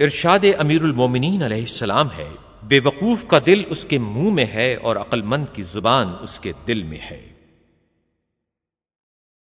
ارشاد امیر المومنین علیہ السلام ہے، بے وقوف کا دل اس کے منہ میں ہے اور عقل مند کی زبان اس کے دل میں ہے۔